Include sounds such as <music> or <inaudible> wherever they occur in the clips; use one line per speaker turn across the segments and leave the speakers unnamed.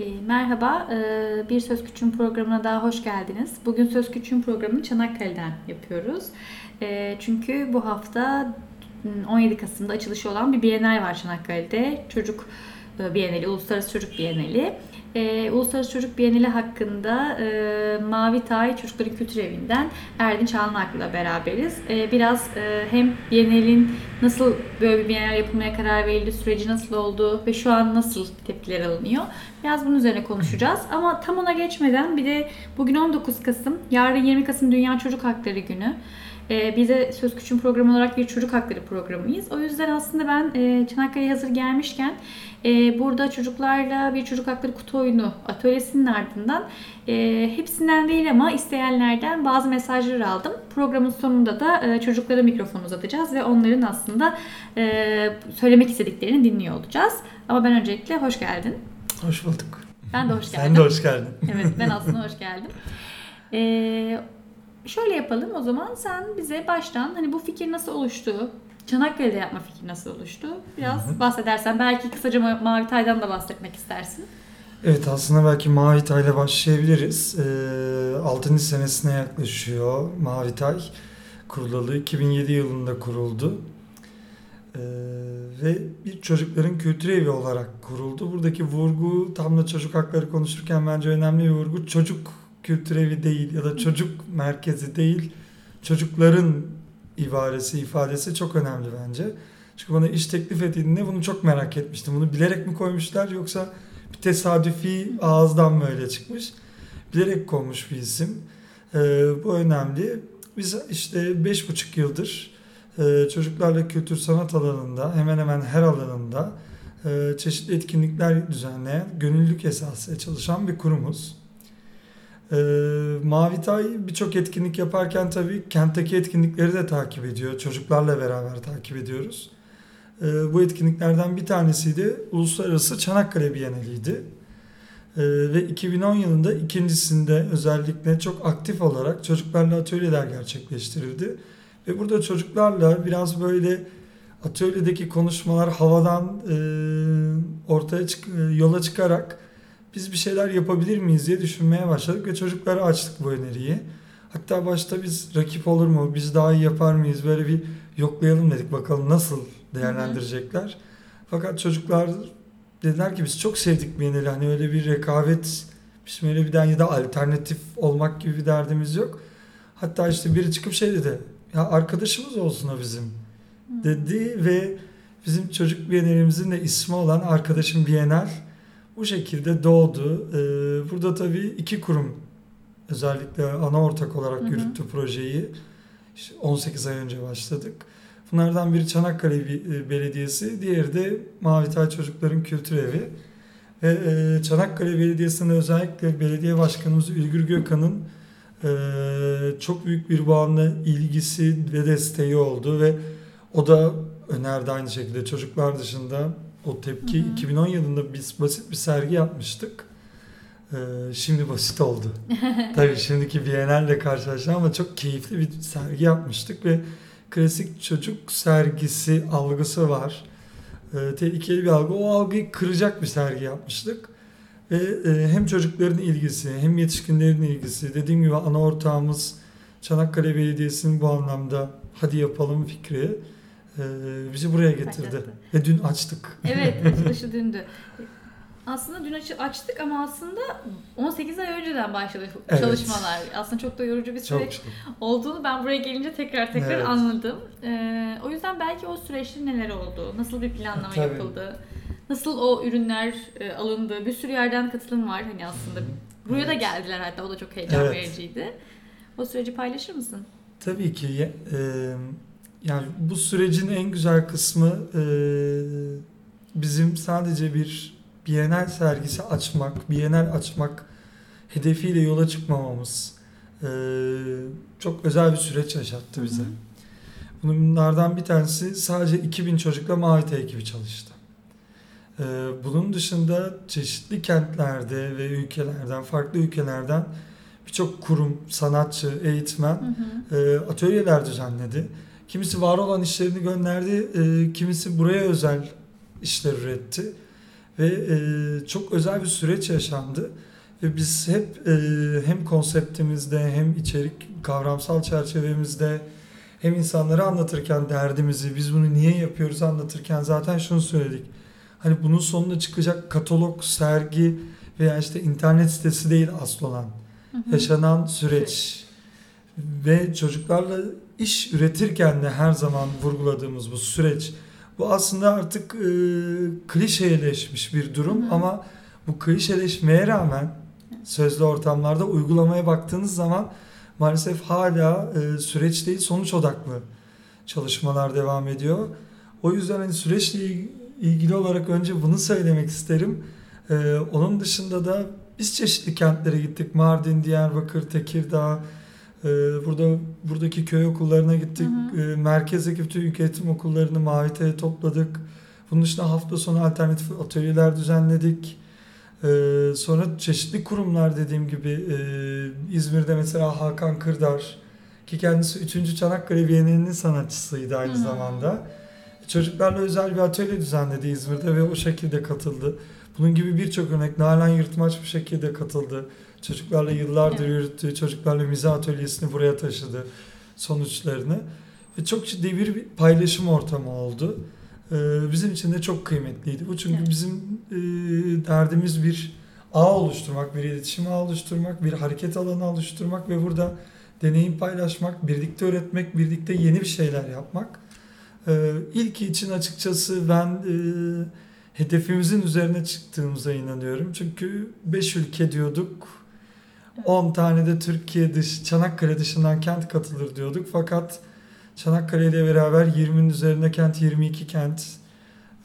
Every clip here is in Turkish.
E, merhaba, e, Bir Söz Küçüğün programına daha hoş geldiniz. Bugün Söz Küçüğün programını Çanakkale'den yapıyoruz. E, çünkü bu hafta 17 Kasım'da açılışı olan bir Bienal var Çanakkale'de. Çocuk Bienali, Uluslararası Çocuk Bienali. Ee, Uluslararası Çocuk Bienali hakkında e, Mavi Tay Çocukların Kültür Evi'nden Erdinç Alnak'la beraberiz. E, biraz e, hem Bienal'in nasıl böyle bir Bienal yapılmaya karar verildi, süreci nasıl oldu ve şu an nasıl tepkiler alınıyor. Biraz bunun üzerine konuşacağız. Ama tam ona geçmeden bir de bugün 19 Kasım, yarın 20 Kasım Dünya Çocuk Hakları Günü. E, biz de Söz Küçüğün programı olarak bir çocuk hakları programıyız. O yüzden aslında ben e, Çanakkale'ye hazır gelmişken e, burada çocuklarla bir çocuk hakları kutu oyunu atölyesinin ardından e, hepsinden değil ama isteyenlerden bazı mesajlar aldım. Programın sonunda da e, çocuklara mikrofon uzatacağız ve onların aslında e, söylemek istediklerini dinliyor olacağız. Ama ben öncelikle hoş geldin.
Hoş bulduk.
Ben de hoş geldim.
Sen de hoş geldin.
evet ben aslında hoş <laughs> geldim. Ee, şöyle yapalım o zaman sen bize baştan hani bu fikir nasıl oluştu? Çanakkale'de yapma fikri nasıl oluştu? Biraz Hı-hı. bahsedersen belki kısaca Mavi Tay'dan da bahsetmek istersin.
Evet aslında belki Mavi Tay'la başlayabiliriz. Ee, 6. senesine yaklaşıyor Mavi Tay. Kurulalı 2007 yılında kuruldu. Ee, ve bir çocukların kültür evi olarak kuruldu. Buradaki vurgu tam da çocuk hakları konuşurken bence önemli bir vurgu. Çocuk kültür evi değil ya da çocuk merkezi değil. Çocukların ibaresi, ifadesi çok önemli bence. Çünkü bana iş teklif edildiğinde bunu çok merak etmiştim. Bunu bilerek mi koymuşlar yoksa bir tesadüfi ağızdan mı öyle çıkmış? Bilerek konmuş bir isim. Ee, bu önemli. Biz işte beş buçuk yıldır e, çocuklarla kültür sanat alanında hemen hemen her alanında e, çeşitli etkinlikler düzenleyen, gönüllülük esasıyla çalışan bir kurumuz. E, Mavitay birçok etkinlik yaparken tabii kentteki etkinlikleri de takip ediyor. Çocuklarla beraber takip ediyoruz. E, bu etkinliklerden bir tanesiydi Uluslararası Çanakkale Bienaliydi. E, ve 2010 yılında ikincisinde özellikle çok aktif olarak çocuklarla atölyeler gerçekleştirildi. Ve burada çocuklarla biraz böyle atölyedeki konuşmalar havadan e, ortaya çık, e, yola çıkarak biz bir şeyler yapabilir miyiz diye düşünmeye başladık ve çocuklara açtık bu öneriyi. Hatta başta biz rakip olur mu, biz daha iyi yapar mıyız böyle bir yoklayalım dedik bakalım nasıl değerlendirecekler. Fakat çocuklar dediler ki biz çok sevdik Biennale hani öyle bir rekabet bizim öyle bir ya da alternatif olmak gibi bir derdimiz yok. Hatta işte biri çıkıp şey dedi ya arkadaşımız olsun o bizim dedi ve bizim çocuk Biennalemizin de ismi olan Arkadaşım Bienal bu şekilde doğdu. Ee, burada tabii iki kurum özellikle ana ortak olarak hı hı. yürüttü projeyi. İşte 18 ay önce başladık. Bunlardan biri Çanakkale e, Belediyesi, diğeri de Mavitay Çocukların Kültür Evi. Ve e, Çanakkale Belediyesi'nin özellikle belediye başkanımız Ülgür Gökhan'ın e, çok büyük bir bağımlı ilgisi ve desteği oldu ve o da önerdi aynı şekilde çocuklar dışında o tepki. Hı hı. 2010 yılında biz basit bir sergi yapmıştık. Ee, şimdi basit oldu. <laughs> Tabii şimdiki Biennale karşılaştık ama çok keyifli bir sergi yapmıştık ve klasik çocuk sergisi algısı var. Ee, tehlikeli bir algı. O algıyı kıracak bir sergi yapmıştık. Ve e, hem çocukların ilgisi hem yetişkinlerin ilgisi dediğim gibi ana ortağımız Çanakkale Belediyesi'nin bu anlamda hadi yapalım fikri e, bizi buraya getirdi. Ve dün açtık.
Evet açılışı <laughs> dündü. Aslında dün açtık ama aslında 18 ay önceden başladı evet. çalışmalar. Aslında çok da yorucu bir süreç olduğunu ben buraya gelince tekrar tekrar evet. anladım. Ee, o yüzden belki o süreçte neler oldu? Nasıl bir planlama Tabii. yapıldı? Nasıl o ürünler e, alındı? Bir sürü yerden katılım var hani aslında. Buraya evet. da geldiler hatta o da çok heyecan evet. vericiydi. O süreci paylaşır mısın?
Tabii ki. E, yani bu sürecin en güzel kısmı e, bizim sadece bir Bienal sergisi açmak, Bienal açmak hedefiyle yola çıkmamamız e, çok özel bir süreç yaşattı bize. Bunlardan bir tanesi sadece 2000 çocukla Mavi ekibi çalıştı. E, bunun dışında çeşitli kentlerde ve ülkelerden, farklı ülkelerden birçok kurum, sanatçı, eğitmen hı hı. E, atölyeler düzenledi Kimisi var olan işlerini gönderdi, e, kimisi buraya özel işler üretti. Ve e, çok özel bir süreç yaşandı. Ve biz hep e, hem konseptimizde hem içerik kavramsal çerçevemizde hem insanlara anlatırken derdimizi, biz bunu niye yapıyoruz anlatırken zaten şunu söyledik. Hani bunun sonunda çıkacak katalog, sergi veya işte internet sitesi değil asıl olan. Hı hı. Yaşanan süreç. Ve çocuklarla iş üretirken de her zaman vurguladığımız bu süreç. Bu aslında artık e, klişeleşmiş bir durum hı ama bu klişeleşmeye rağmen sözlü ortamlarda uygulamaya baktığınız zaman maalesef hala e, süreç değil sonuç odaklı çalışmalar devam ediyor. O yüzden hani süreçle ilgili olarak önce bunu söylemek isterim. E, onun dışında da biz çeşitli kentlere gittik. Mardin, Diyarbakır, Tekirdağ, e, burada buradaki köy okullarına gittik. Hı hı. E, merkezdeki bütün ülketim okullarını Mavite'ye topladık. Bunun dışında hafta sonu alternatif atölyeler düzenledik. Ee, sonra çeşitli kurumlar dediğim gibi e, İzmir'de mesela Hakan Kırdar ki kendisi 3. Çanakkale Bienalinin sanatçısıydı aynı hmm. zamanda. Çocuklarla özel bir atölye düzenledi İzmir'de ve o şekilde katıldı. Bunun gibi birçok örnek Nalan Yırtmaç bir şekilde katıldı. Çocuklarla yıllardır evet. yürüttüğü, çocuklarla mizah atölyesini buraya taşıdı sonuçlarını. Ve çok ciddi bir paylaşım ortamı oldu. Ee, bizim için de çok kıymetliydi. Bu çünkü evet. bizim e, derdimiz bir ağ oluşturmak, bir iletişim ağ oluşturmak, bir hareket alanı oluşturmak ve burada deneyim paylaşmak, birlikte öğretmek, birlikte yeni bir şeyler yapmak. Ee, ilk için açıkçası ben e, hedefimizin üzerine çıktığımıza inanıyorum. Çünkü 5 ülke diyorduk. 10 tane de Türkiye dış, Çanakkale dışından kent katılır diyorduk. Fakat Çanakkale ile beraber 20'nin üzerinde kent, 22 kent,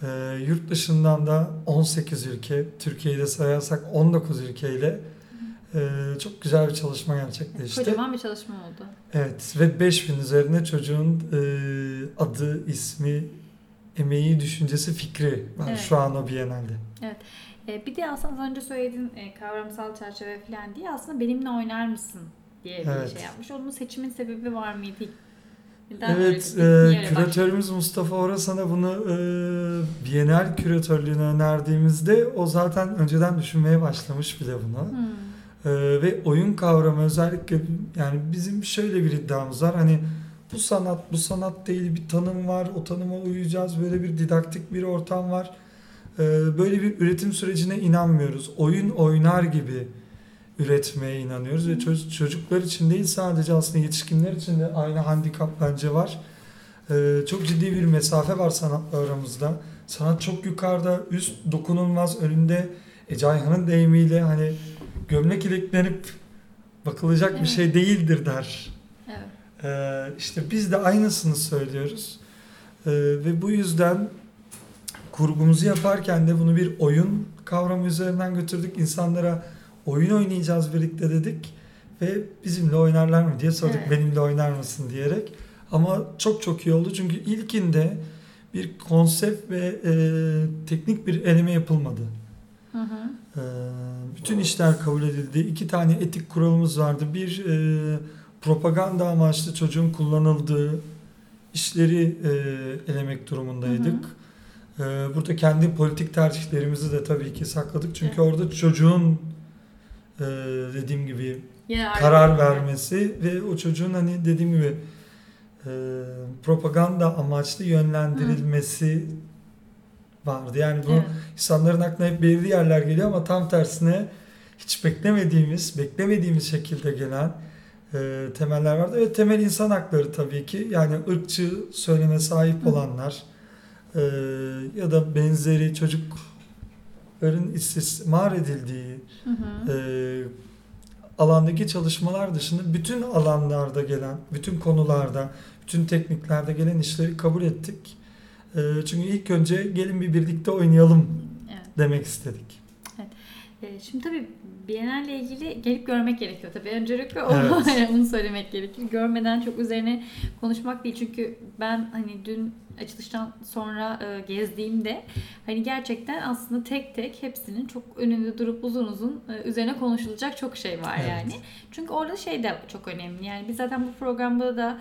e, yurt dışından da 18 ülke, Türkiye'yi de sayarsak 19 ülkeyle e, çok güzel bir çalışma gerçekleşti.
Kocaman bir çalışma oldu.
Evet ve 5000 üzerine çocuğun e, adı, ismi, emeği, düşüncesi, fikri var evet. şu an o Biennale'de.
Evet. E, bir de aslında az önce söylediğin e, kavramsal çerçeve falan diye aslında benimle oynar mısın diye bir evet. şey yapmış. Onun seçimin sebebi var mıydı?
Neden evet, e, küratörümüz Mustafa Orasan'a bunu e, Bienal küratörlüğüne önerdiğimizde o zaten önceden düşünmeye başlamış bile bunu. Hmm. E, ve oyun kavramı özellikle yani bizim şöyle bir iddiamız var. Hani bu sanat, bu sanat değil bir tanım var. O tanıma uyacağız. Böyle bir didaktik bir ortam var. E, böyle bir üretim sürecine inanmıyoruz. Oyun oynar gibi üretmeye inanıyoruz ve çocuklar için değil sadece aslında yetişkinler için de aynı handikap bence var. Ee, çok ciddi bir mesafe var sanatla aramızda. Sanat çok yukarıda, üst dokunulmaz önünde. Ece Ayhan'ın deyimiyle hani gömlek iliklenip bakılacak evet. bir şey değildir der. Evet. Ee, işte biz de aynısını söylüyoruz. Ee, ve bu yüzden kurgumuzu yaparken de bunu bir oyun kavramı üzerinden götürdük. insanlara oyun oynayacağız birlikte dedik ve bizimle oynarlar mı diye sorduk evet. benimle oynar mısın diyerek. Ama çok çok iyi oldu çünkü ilkinde bir konsept ve e, teknik bir eleme yapılmadı. Hı hı. E, bütün işler kabul edildi. İki tane etik kuralımız vardı. Bir e, propaganda amaçlı çocuğun kullanıldığı işleri e, elemek durumundaydık. Hı hı. E, burada kendi politik tercihlerimizi de tabii ki sakladık. Çünkü evet. orada çocuğun e, dediğim gibi Yine karar vermesi ve o çocuğun hani dediğim gibi e, propaganda amaçlı yönlendirilmesi Hı. vardı. Yani bu evet. insanların aklına hep belirli yerler geliyor ama tam tersine hiç beklemediğimiz, beklemediğimiz şekilde gelen e, temeller vardı. Ve temel insan hakları tabii ki. Yani ırkçı söyleme sahip olanlar e, ya da benzeri çocuk ların istismar edildiği hı hı. E, alandaki çalışmalar dışında bütün alanlarda gelen, bütün konularda, bütün tekniklerde gelen işleri kabul ettik. E, çünkü ilk önce gelin bir birlikte oynayalım evet. demek istedik.
Evet. E, şimdi tabii Bienal ile ilgili gelip görmek gerekiyor tabii. Öncelikle onu, evet. <laughs> onu söylemek gerekir. Görmeden çok üzerine konuşmak değil. Çünkü ben hani dün açılıştan sonra e, gezdiğimde hani gerçekten aslında tek tek hepsinin çok önünde durup uzun uzun e, üzerine konuşulacak çok şey var evet. yani. Çünkü orada şey de çok önemli. Yani biz zaten bu programda da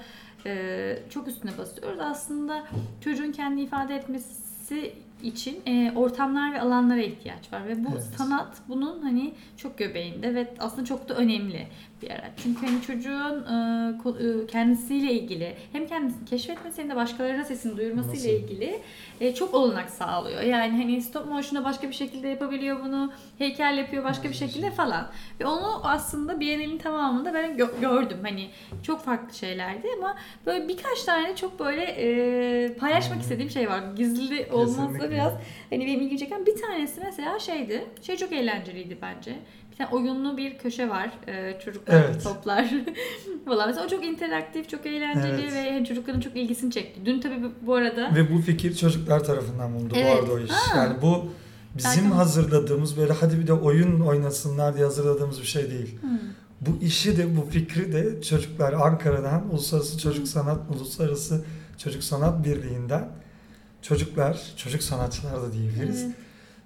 e, çok üstüne basıyoruz. Aslında çocuğun kendi ifade etmesi için e, ortamlar ve alanlara ihtiyaç var ve bu
Evet.
sanat bunun hani çok göbeğinde ve aslında çok da önemli bir araç. Çünkü hani çocuğun e, e, kendisiyle ilgili hem kendisini keşfetmesi hem de başkalarına sesini duyurmasıyla
Nasıl?
ilgili e, çok olanak sağlıyor. Yani hani stop motion'da başka bir şekilde yapabiliyor bunu, heykel yapıyor başka bir şekilde falan. Ve onu aslında Biennale'in tamamında ben gö- gördüm. Hani çok farklı şeylerdi ama böyle birkaç tane çok böyle e, paylaşmak istediğim şey var. Gizli olması biraz hani benim ilgimi çeken bir tanesi mesela şeydi. Şey çok eğlenceliydi bence. Tane oyunlu bir köşe var. E, çocuklar
Evet.
toplar <laughs> falan. Mesela o çok interaktif, çok eğlenceli
Evet.
ve hani çocukların çok ilgisini çekti. Dün tabii bu- arada
Ve bu fikir çocuklar tarafından bulundu
Evet.
bu arada o iş.
Ha.
Yani bu bizim
Zaten-
hazırladığımız böyle hadi bir de oyun oynasınlar diye hazırladığımız bir şey değil.
Hmm.
Bu işi de bu fikri de çocuklar Ankara'dan Uluslararası Çocuk Sanat Uluslararası Çocuk Sanat Birliği'nden çocuklar, çocuk sanatçılar da diyebiliriz.
Evet.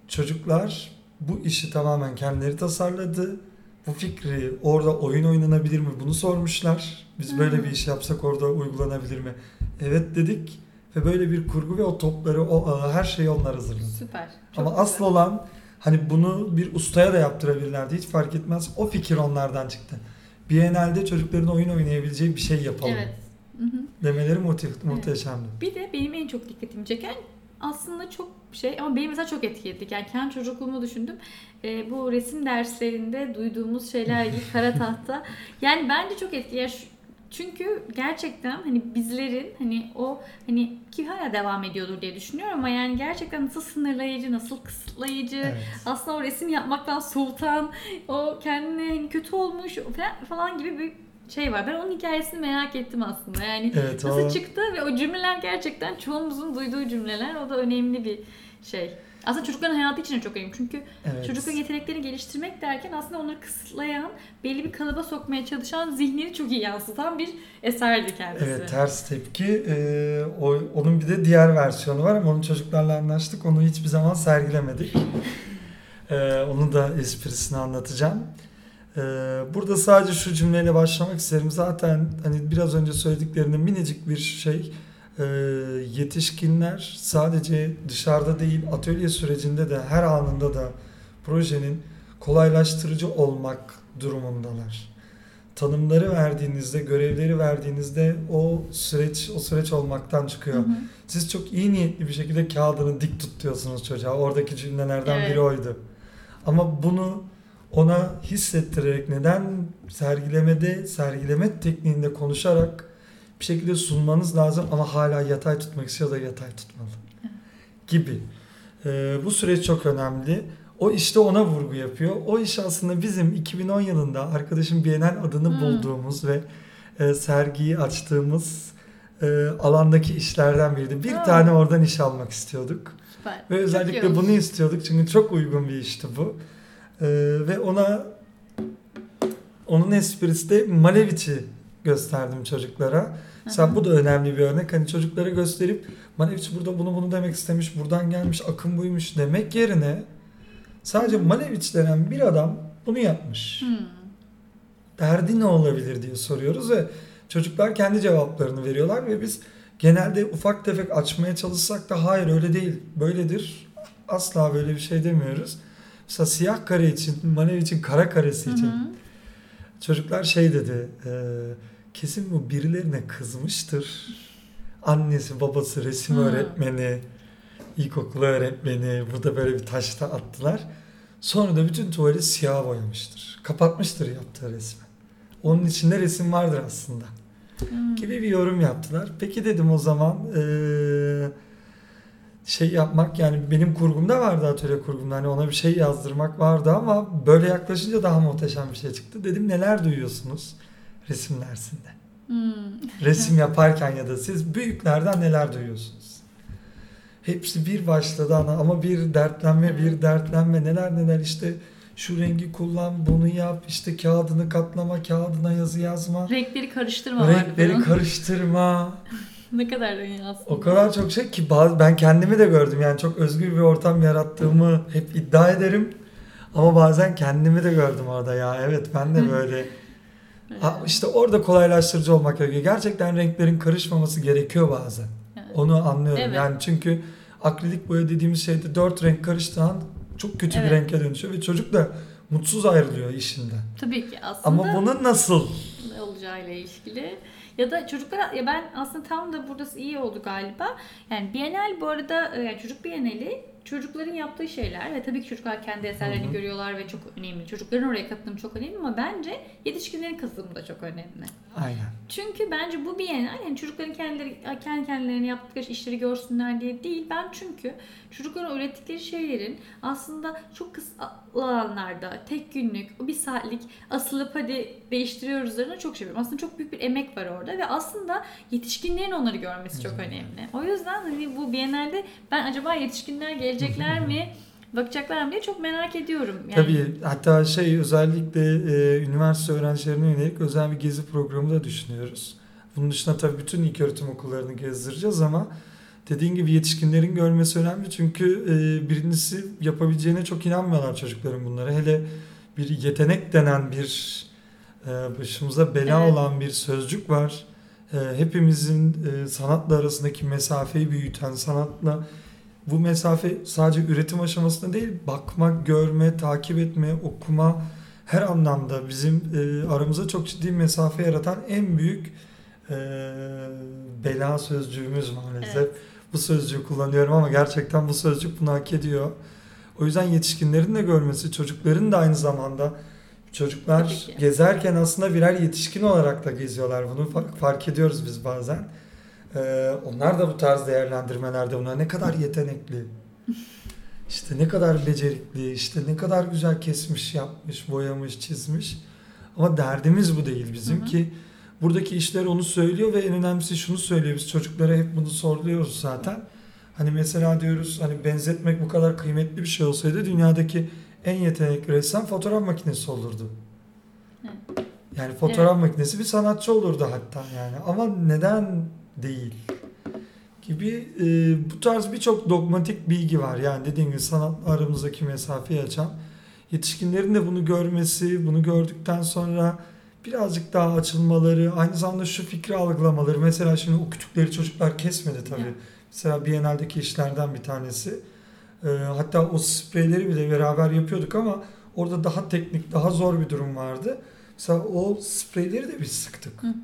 Çocuklar bu işi tamamen kendileri tasarladı. Bu fikri orada oyun oynanabilir mi bunu sormuşlar. Biz böyle
Hmm.
bir iş yapsak orada uygulanabilir mi? Evet dedik ve böyle bir kurgu ve o topları, o ağı, her şeyi onlar hazırladı.
Süper.
Ama
güzel.
asıl olan hani bunu bir ustaya da yaptırabilirlerdi. Hiç fark etmez. O fikir onlardan çıktı. Biennale'de çocukların oyun oynayabileceği bir şey yapalım.
Evet. Hı hı.
Demeleri muhte- muhteşemdi.
Bir de benim en çok dikkatimi çeken aslında çok şey ama benim mesela çok etkiledi. Yani kendi çocukluğumu düşündüm. Ee, bu resim derslerinde duyduğumuz şeyler gibi <laughs> kara tahta. Yani bence çok etkili. Yani şu- çünkü gerçekten hani bizlerin hani o hani ki hala devam ediyordur diye düşünüyorum ama yani gerçekten nasıl sınırlayıcı, nasıl kısıtlayıcı,
Evet.
aslında o resim yapmaktan soğutan, o kendine hani kötü olmuş falan, falan gibi bir şey var. Ben onun hikayesini merak ettim aslında. Yani
Evet,
nasıl
o-
çıktı ve o cümleler gerçekten çoğumuzun duyduğu cümleler. O da önemli bir şey. Aslında çocukların hayatı için de çok önemli. Çünkü
Evet.
çocukların yeteneklerini geliştirmek derken aslında onları kısıtlayan, belli bir kalıba sokmaya çalışan zihnini çok iyi yansıtan bir eserdi kendisi.
Evet ters tepki. Ee, o, onun bir de diğer versiyonu var ama onu çocuklarla anlaştık. Onu hiçbir zaman sergilemedik. Ee, onun da esprisini anlatacağım. Ee, burada sadece şu cümleyle başlamak isterim. Zaten hani biraz önce söylediklerinde minicik bir şey. Ee, yetişkinler sadece dışarıda değil atölye sürecinde de her anında da projenin kolaylaştırıcı olmak durumundalar tanımları verdiğinizde, görevleri verdiğinizde o süreç o süreç olmaktan çıkıyor.
Hı hı.
Siz çok iyi niyetli bir şekilde kağıdını dik tutuyorsunuz çocuğa. Oradaki cümlelerden
Evet.
biri oydu. Ama bunu ona hissettirerek neden sergilemede, sergileme tekniğinde konuşarak bir şekilde sunmanız lazım ama hala yatay tutmak istiyor da yatay tutmalı. Gibi. Ee, bu süreç çok önemli. O işte ona vurgu yapıyor. O iş aslında bizim 2010 yılında arkadaşım Bienal adını
Hmm.
bulduğumuz ve e, sergiyi açtığımız e, alandaki işlerden biriydi. Bir
Ha.
tane oradan iş almak istiyorduk.
Süper.
Ve özellikle bunu istiyorduk çünkü çok uygun bir işti bu. E, ve ona onun esprisi de Malevic'i gösterdim çocuklara. Sen bu da önemli bir örnek. Hani çocuklara gösterip Maleviç burada bunu bunu demek istemiş, buradan gelmiş, akım buymuş demek yerine sadece Maleviç denen bir adam bunu yapmış.
Hmm.
Derdi ne olabilir diye soruyoruz ve çocuklar kendi cevaplarını veriyorlar ve biz genelde ufak tefek açmaya çalışsak da hayır öyle değil, böyledir. Asla böyle bir şey demiyoruz. Mesela siyah kare için, Maleviç'in kara karesi
Hı
için
hı.
Çocuklar şey dedi, e, kesin bu birilerine kızmıştır. Annesi, babası, resim
Hmm.
öğretmeni, ilkokul öğretmeni, burada böyle bir taşta attılar. Sonra da bütün tuvali siyah boyamıştır. Kapatmıştır yaptığı resmi. Onun içinde resim vardır aslında.
Hmm.
Gibi bir yorum yaptılar. Peki dedim o zaman e, şey yapmak yani benim kurgumda vardı atölye kurgumda hani ona bir şey yazdırmak vardı ama böyle yaklaşınca daha muhteşem bir şey çıktı. Dedim neler duyuyorsunuz resim dersinde?
Hmm.
Resim <laughs> yaparken ya da siz büyüklerden neler duyuyorsunuz? Hepsi bir başladı ana ama bir dertlenme bir dertlenme neler neler işte şu rengi kullan bunu yap işte kağıdını katlama kağıdına yazı yazma
Renkleri karıştırma
renkleri karıştırma <laughs>
ne kadar iyi aslında.
o kadar çok şey ki bazı ben kendimi de gördüm yani çok özgür bir ortam yarattığımı hep iddia ederim. Ama bazen kendimi de gördüm orada ya. Evet ben de böyle. ha, işte orada kolaylaştırıcı olmak gerekiyor. Gerçekten renklerin karışmaması gerekiyor bazen.
Evet.
Onu anlıyorum.
Evet.
Yani çünkü akrilik boya dediğimiz şeyde dört renk karıştığı an çok kötü
Evet.
bir renke dönüşüyor ve çocuk da mutsuz ayrılıyor işinden.
Tabii ki aslında
Ama bunu nasıl?
olacağıyla ilgili. Ya da çocuklara ya ben aslında tam da burada iyi oldu galiba. Yani Bienal bu arada e, yani çocuk Bienali çocukların yaptığı şeyler ve tabii ki çocuklar kendi eserlerini
Hı hı.
görüyorlar ve çok önemli. Çocukların oraya katılımı çok önemli ama bence yetişkinlerin katılımı da çok önemli.
Aynen.
Çünkü bence bu Bienal yani çocukların kendileri kendi kendilerine yaptıkları işleri görsünler diye değil. Ben çünkü çocukların ürettikleri şeylerin aslında çok kısa alanlarda tek günlük, o bir saatlik asılıp hadi değiştiriyoruz üzerine çok şey yapıyorum. Aslında çok büyük bir emek var orada ve aslında yetişkinlerin onları görmesi çok önemli. O yüzden hani bu Bienal'de ben acaba yetişkinler gelecekler mi? Bakacaklar mı diye çok merak ediyorum. Yani,
Tabii hatta şey özellikle e, üniversite öğrencilerine yönelik özel bir gezi programı da düşünüyoruz. Bunun dışında tabii bütün ilköğretim okullarını gezdireceğiz ama dediğin gibi yetişkinlerin görmesi önemli çünkü e, birincisi yapabileceğine çok inanmıyorlar çocukların bunları. Hele bir yetenek denen bir e, başımıza bela
Evet.
olan bir sözcük var. E, hepimizin e, sanatla arasındaki mesafeyi büyüten, sanatla bu mesafe sadece üretim aşamasında değil, bakma, görme, takip etme, okuma her anlamda bizim e, aramıza çok ciddi mesafe yaratan en büyük e, bela sözcüğümüz maalesef.
Evet.
Bu sözcüğü kullanıyorum ama gerçekten bu sözcük bunu hak ediyor. O yüzden yetişkinlerin de görmesi, çocukların da aynı zamanda çocuklar gezerken aslında birer yetişkin olarak da geziyorlar. Bunu fa- fark ediyoruz biz bazen. Ee, onlar da bu tarz değerlendirmelerde bunlar ne kadar yetenekli, işte ne kadar becerikli, işte ne kadar güzel kesmiş, yapmış, boyamış, çizmiş. Ama derdimiz bu değil bizim
Hı hı.
ki buradaki işler onu söylüyor ve en önemlisi şunu söylüyor. Biz çocuklara hep bunu soruluyoruz zaten. Hani mesela diyoruz hani benzetmek bu kadar kıymetli bir şey olsaydı dünyadaki en yetenekli ressam fotoğraf makinesi olurdu.
Evet.
Yani fotoğraf makinesi bir sanatçı olurdu hatta yani. Ama neden değil? Gibi e, bu tarz birçok dogmatik bilgi var. Yani dediğim gibi sanatla aramızdaki mesafeyi açan. Yetişkinlerin de bunu görmesi, bunu gördükten sonra birazcık daha açılmaları, aynı zamanda şu fikri algılamaları. Mesela şimdi o kütükleri çocuklar kesmedi tabii.
Evet.
Mesela Biennale'deki işlerden bir tanesi. E, hatta o spreyleri bile beraber yapıyorduk ama orada daha teknik, daha zor bir durum vardı. Mesela o spreyleri de biz sıktık.
Hı hı.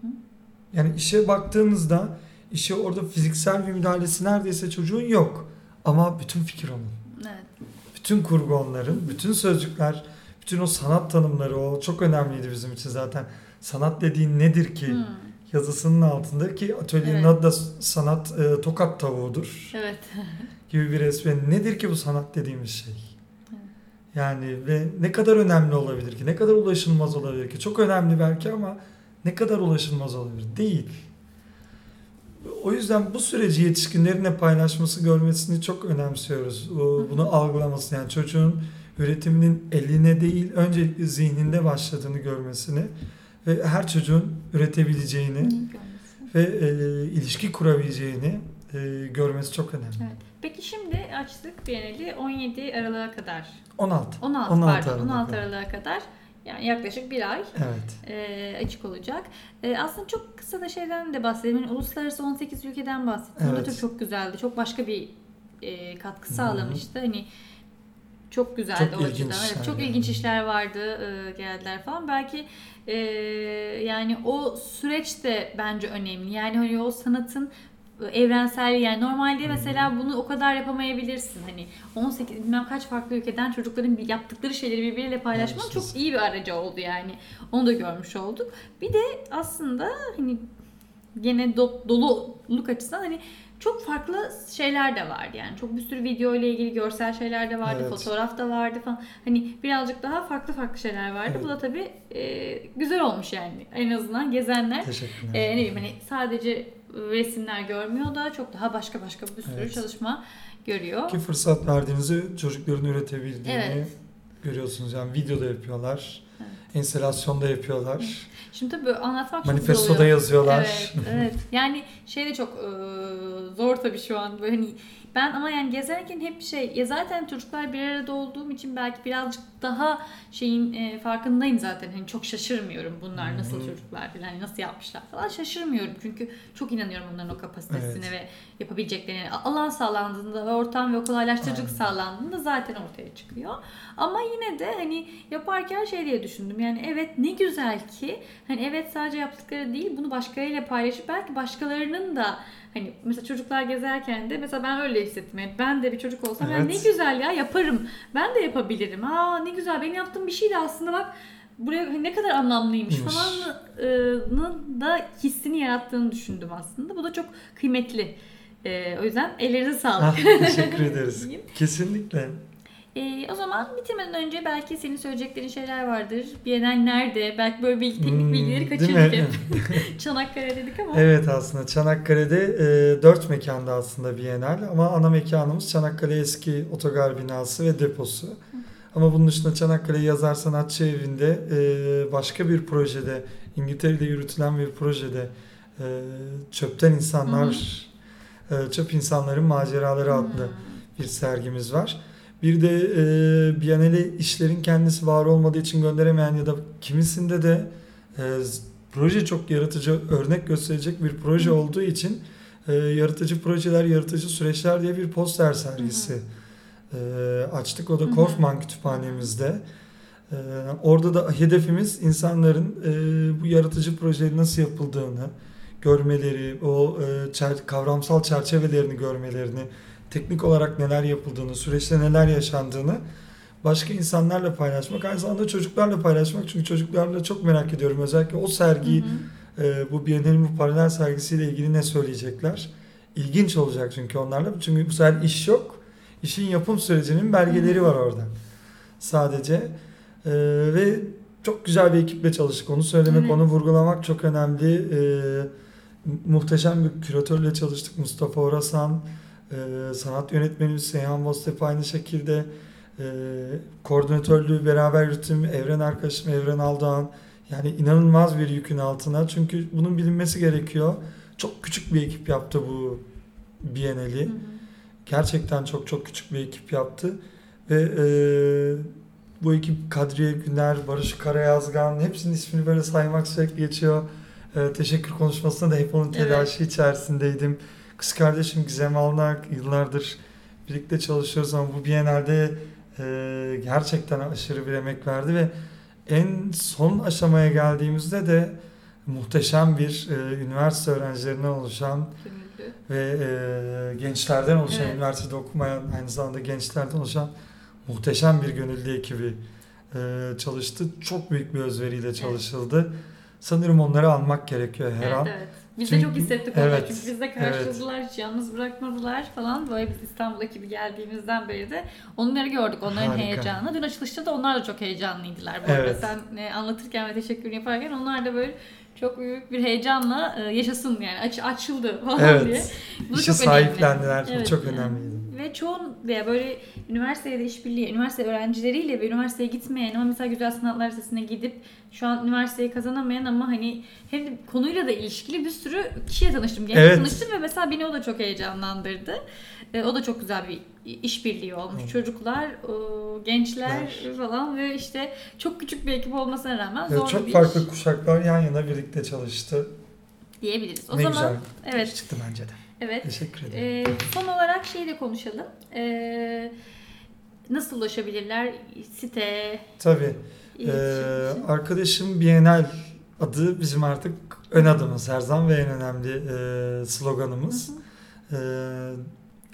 Yani işe baktığınızda işe orada fiziksel bir müdahalesi neredeyse çocuğun yok. Ama bütün fikir onun.
Evet.
Bütün kurgu onların, bütün sözcükler, bütün o sanat tanımları o çok önemliydi bizim için zaten. Sanat dediğin nedir ki?
Hmm.
Yazısının altında ki atölyenin
Evet.
adı da sanat e, tokat tavuğudur
Evet. <laughs>
gibi bir resmen. Nedir ki bu sanat dediğimiz şey?
Evet.
Yani ve ne kadar önemli olabilir ki? Ne kadar ulaşılmaz olabilir ki? Çok önemli belki ama ne kadar ulaşılmaz olabilir? Değil. O yüzden bu süreci yetişkinlerin paylaşması, görmesini çok önemsiyoruz. Bunu algılaması yani çocuğun üretiminin eline değil, öncelikle zihninde başladığını görmesini ve her çocuğun üretebileceğini ve e, ilişki kurabileceğini e, görmesi çok önemli.
Evet. Peki şimdi açtık Biennale'i 17 Aralık'a kadar.
16.
16,
16
pardon
Aralık,
16
evet.
Aralık'a kadar yani yaklaşık bir ay
Evet.
e, açık olacak. E, aslında çok kısa da şeyden de bahsedelim. Yani uluslararası 18 ülkeden bahsettim. Bu da
Evet.
çok, çok güzeldi. Çok başka bir e, katkı sağlamıştı. Hani çok güzeldi
Çok
o
ilginç
açıdan. Evet, çok
yani.
ilginç işler vardı, e, geldiler falan. Belki e, yani o süreç de bence önemli. Yani hani o sanatın evrensel yani normalde mesela bunu o kadar yapamayabilirsin. Hani 18 bilmem kaç farklı ülkeden çocukların yaptıkları şeyleri birbiriyle paylaşmak
Evet,
çok iyi bir aracı oldu yani. Onu da görmüş olduk. Bir de aslında hani gene do- doluluk açısından hani çok farklı şeyler de vardı yani. Çok bir sürü video ile ilgili görsel şeyler de vardı,
Evet.
fotoğraf da vardı falan. Hani birazcık daha farklı farklı şeyler vardı.
Evet.
Bu da tabii e, güzel olmuş yani. En azından gezenler e, ne bileyim hani sadece resimler görmüyor da çok daha başka başka bir sürü
Evet.
çalışma görüyor.
Ki fırsat verdiğinizde çocukların üretebildiğini
Evet.
görüyorsunuz. Yani videoda yapıyorlar.
Evet.
Enstalasyonda yapıyorlar.
Şimdi tabii anlatmak çok zor
Manifestoda
oluyor.
yazıyorlar.
Evet, evet. Yani şey de çok e, zor tabii şu an. Böyle hani ben ama yani gezerken hep şey ya zaten çocuklar bir arada olduğum için belki birazcık daha şeyin e, farkındayım zaten. Hani çok şaşırmıyorum bunlar nasıl çocuklar falan hani nasıl yapmışlar falan şaşırmıyorum. Çünkü çok inanıyorum onların o kapasitesine
Evet.
ve yapabileceklerine. Alan sağlandığında ve ortam ve kolaylaştırıcılık sağlandığında zaten ortaya çıkıyor. Ama yine de hani yaparken şey diye düşündüm. Yani evet ne güzel ki hani evet sadece yaptıkları değil bunu başkalarıyla paylaşıp belki başkalarının da hani mesela çocuklar gezerken de mesela ben öyle hissettim. Yani ben de bir çocuk olsam yani ne
Evet.
güzel ya yaparım. Ben de yapabilirim. Aa ne güzel benim yaptığım bir şey de aslında bak buraya hani ne kadar anlamlıymış falanın da hissini yarattığını düşündüm aslında. Bu da çok kıymetli. Ee, o yüzden ellerinize sağlık.
Ah, teşekkür ederiz. <laughs> Kesinlikle.
Ee, o zaman bitirmeden önce belki senin söyleyeceklerin şeyler vardır. Bienal nerede? Belki böyle bilgi, teknik
Hmm,
bilgileri kaçırdık hep. <laughs> <laughs> Çanakkale dedik ama.
Evet aslında Çanakkale'de e, dört mekanda aslında Bienal ama ana mekanımız Çanakkale eski otogar binası ve deposu. Ama bunun dışında Çanakkale Yazar Sanatçı Evi'nde e, başka bir projede İngiltere'de yürütülen bir projede e, çöpten insanlar e, çöp insanların maceraları adlı
Hmm.
bir sergimiz var. Bir de e, Biennale işlerin kendisi var olmadığı için gönderemeyen ya da kimisinde de e, proje çok yaratıcı örnek gösterecek bir proje
Hı.
olduğu için e, yaratıcı projeler, yaratıcı süreçler diye bir poster sergisi e, açtık. O da. Kaufman kütüphanemizde. E, orada da hedefimiz insanların e, bu yaratıcı projenin nasıl yapıldığını görmeleri, o e, çer- kavramsal çerçevelerini görmelerini, teknik olarak neler yapıldığını, süreçte neler yaşandığını başka insanlarla paylaşmak, aynı zamanda çocuklarla paylaşmak. Çünkü çocuklarla çok merak ediyorum. Özellikle o sergiyi,
Hı hı.
e, bu Biennale'in bu paralel sergisiyle ilgili ne söyleyecekler? İlginç olacak çünkü onlarla. Çünkü bu sefer iş yok. İşin yapım sürecinin belgeleri var orada. Sadece. E, ve çok güzel bir ekiple çalıştık. Onu söylemek,
Evet.
onu vurgulamak çok önemli. E, muhteşem bir küratörle çalıştık. Mustafa Orasan, e, sanat yönetmenimiz Seyhan Boztepe aynı şekilde. E, koordinatörlüğü beraber yürüttüm. Evren arkadaşım Evren Aldoğan. Yani inanılmaz bir yükün altına. Çünkü bunun bilinmesi gerekiyor. Çok küçük bir ekip yaptı bu.
Hı hı.
Gerçekten çok çok küçük bir ekip yaptı. Ve e, bu ekip Kadriye Güner, Barış Karayazgan hepsinin ismini böyle saymak sürekli geçiyor. E, teşekkür konuşmasında da hep onun
Evet.
telaşı içerisindeydim. Kız kardeşim Gizem Alnak yıllardır birlikte çalışıyoruz ama bu Biennale'de e, gerçekten aşırı bir emek verdi ve en son aşamaya geldiğimizde de muhteşem bir e, üniversite öğrencilerinden oluşan ve e, gençlerden oluşan,
Evet.
üniversitede okumayan, aynı zamanda gençlerden oluşan muhteşem bir gönüllü ekibi e, çalıştı. Çok büyük bir özveriyle çalışıldı. Sanırım onları almak gerekiyor her
evet,
an.
evet. Biz
Çünkü-
de çok hissettik
evet,
çünkü biz de karşıladılar, hiç yalnız bırakmadılar falan. Böyle biz İstanbul ekibi geldiğimizden beri de onları gördük, onların
Harika.
heyecanını. Dün açılışta da onlar da çok heyecanlıydılar. Bu
Evet.
sen e, anlatırken ve teşekkür yaparken onlar da böyle çok büyük bir heyecanla e, yaşasın yani aç, açıldı falan
Evet.
diye. Bu da
İşi
çok
sahiplendiler.
önemli.
Bu çok önemliydi.
Ve çoğun veya böyle üniversiteye de işbirliği, üniversite öğrencileriyle ve üniversiteye gitmeyen ama mesela Güzel Sanatlar Lisesi'ne gidip şu an üniversiteyi kazanamayan ama hani hem de konuyla da ilişkili bir sürü kişiye tanıştım. Gençle
Evet.
tanıştım ve mesela beni o da çok heyecanlandırdı. E, o da çok güzel bir işbirliği olmuş.
Evet.
Çocuklar, o, gençler
Evet.
falan ve işte çok küçük bir ekip olmasına rağmen
Evet,
zor
çok
bir
farklı
iş
kuşaklar yan yana birlikte çalıştı.
diyebiliriz. O
ne
zaman
güzel
evet,
çıktı bence de.
Evet.
Teşekkür ederim.
Ee, son olarak şeyi de konuşalım. Ee, nasıl ulaşabilirler? Site,
Tabii. Ee, arkadaşım Bienal adı bizim artık ön adımız her zaman ve en önemli e, sloganımız.
Hı hı.
Ee,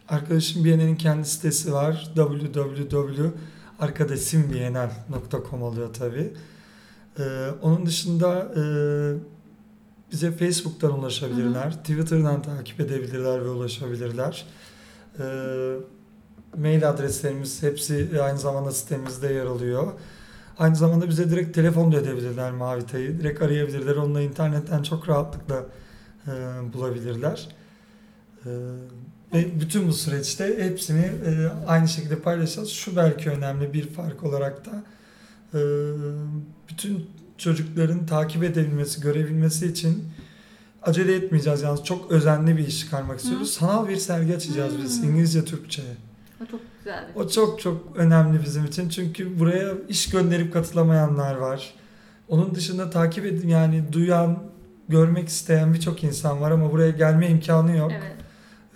arkadaşım Bienal'in kendi sitesi var. www.arkadaşimbienal.com oluyor tabii. Ee, onun dışında e, bize Facebook'tan ulaşabilirler. Twitter'dan takip edebilirler ve ulaşabilirler. Ee, mail adreslerimiz hepsi aynı zamanda sitemizde yer alıyor. Aynı zamanda bize direkt telefon da edebilirler Mavita'yı. Direkt arayabilirler. Onunla internetten çok rahatlıkla e, bulabilirler. E, ve bütün bu süreçte hepsini e, aynı şekilde paylaşacağız. Şu belki önemli bir fark olarak da e, bütün çocukların takip edebilmesi, görebilmesi için acele etmeyeceğiz. Yalnız çok özenli bir iş çıkarmak istiyoruz. Sanal bir sergi açacağız biz
Hı.
İngilizce, Türkçe.
O çok güzel.
O çok çok önemli bizim için. Çünkü buraya iş gönderip katılamayanlar var. Onun dışında takip edin yani duyan, görmek isteyen birçok insan var ama buraya gelme imkanı yok.
Evet.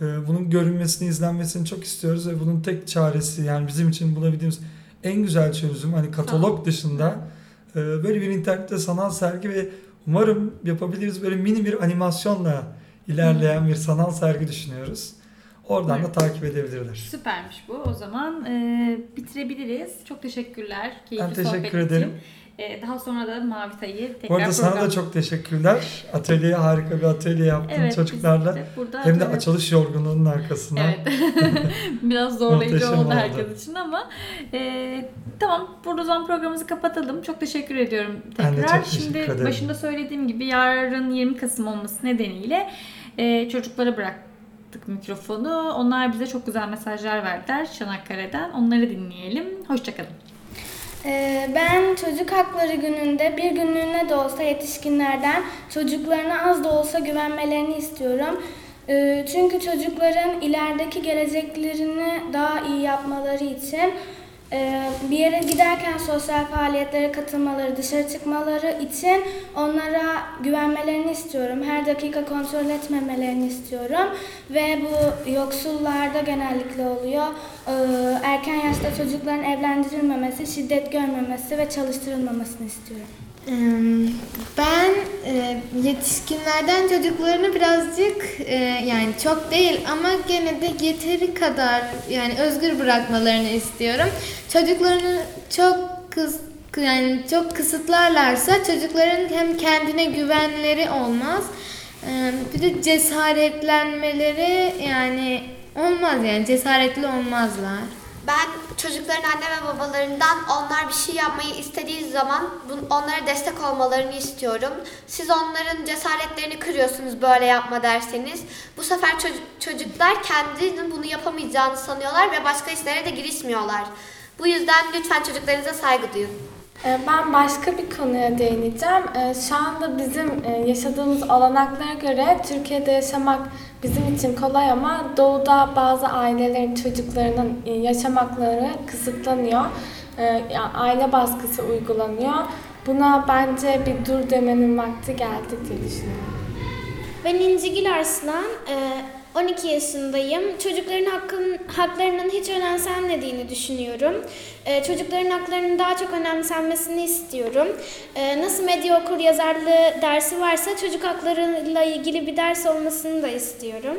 Ee, Bunun görünmesini, izlenmesini çok istiyoruz ve bunun tek çaresi yani bizim için bulabildiğimiz en güzel çözüm hani katalog
Tamam.
dışında e, böyle bir internette sanal sergi ve umarım yapabiliriz böyle mini bir animasyonla ilerleyen bir sanal sergi düşünüyoruz. Oradan da
Evet.
takip edebilirler.
Süpermiş bu. O zaman e, bitirebiliriz. Çok teşekkürler. Keyifli
Ben teşekkür
sohbet için.
ederim.
E, daha sonra da Mavi Tay'ı tekrar
Bu arada sana
program-
da çok teşekkürler. Atölye harika bir atölye yaptın
Evet,
çocuklarla.
de burada
Hem de
atölye-
açılış yorgunluğunun arkasına.
Evet. <laughs> Biraz zorlayıcı oldu
oldu.
herkes için ama e, tamam burada zaman programımızı kapatalım. Çok teşekkür ediyorum
Ben de
tekrar.
çok
Şimdi
ederim.
başında söylediğim gibi yarın 20 Kasım olması nedeniyle e, çocuklara bıraktık mikrofonu. Onlar bize çok güzel mesajlar verdiler Çanakkale'den. Onları dinleyelim. Hoşçakalın.
Ee, Ben çocuk hakları gününde bir günlüğüne de olsa yetişkinlerden çocuklarına az da olsa güvenmelerini istiyorum. Ee, Çünkü çocukların ilerideki geleceklerini daha iyi yapmaları için bir yere giderken sosyal faaliyetlere katılmaları, dışarı çıkmaları için onlara güvenmelerini istiyorum. Her dakika kontrol etmemelerini istiyorum. Ve bu yoksullarda genellikle oluyor. Ee, Erken yaşta çocukların evlendirilmemesi, şiddet görmemesi ve çalıştırılmamasını istiyorum.
Ben e, yetişkinlerden çocuklarını birazcık e, yani çok değil ama gene de yeteri kadar yani özgür bırakmalarını istiyorum. Çocuklarını çok kız yani çok kısıtlarlarsa çocukların hem kendine güvenleri olmaz. Bir de cesaretlenmeleri yani olmaz yani cesaretli olmazlar.
Ben çocukların anne ve babalarından onlar bir şey yapmayı istediği zaman onlara destek olmalarını istiyorum. Siz onların cesaretlerini kırıyorsunuz böyle yapma derseniz. Bu sefer çocuk- çocuklar kendinin bunu yapamayacağını sanıyorlar ve başka işlere de girişmiyorlar. Bu yüzden lütfen çocuklarınıza saygı duyun.
Ee, Ben başka bir konuya değineceğim. Ee, Şu anda bizim e, yaşadığımız olanaklara göre Türkiye'de yaşamak bizim için kolay ama doğuda bazı ailelerin çocuklarının e, yaşam hakları kısıtlanıyor. Ee, Aile baskısı uygulanıyor. Buna bence bir dur demenin vakti geldi diye düşünüyorum.
Ben İncigil Arslan, e, 12 yaşındayım. Çocukların hakkın, haklarının hiç önemsenmediğini düşünüyorum. E, Çocukların haklarının daha çok önemsenmesini istiyorum. E, Nasıl medya okur yazarlığı dersi varsa çocuk haklarıyla ilgili bir ders olmasını da istiyorum.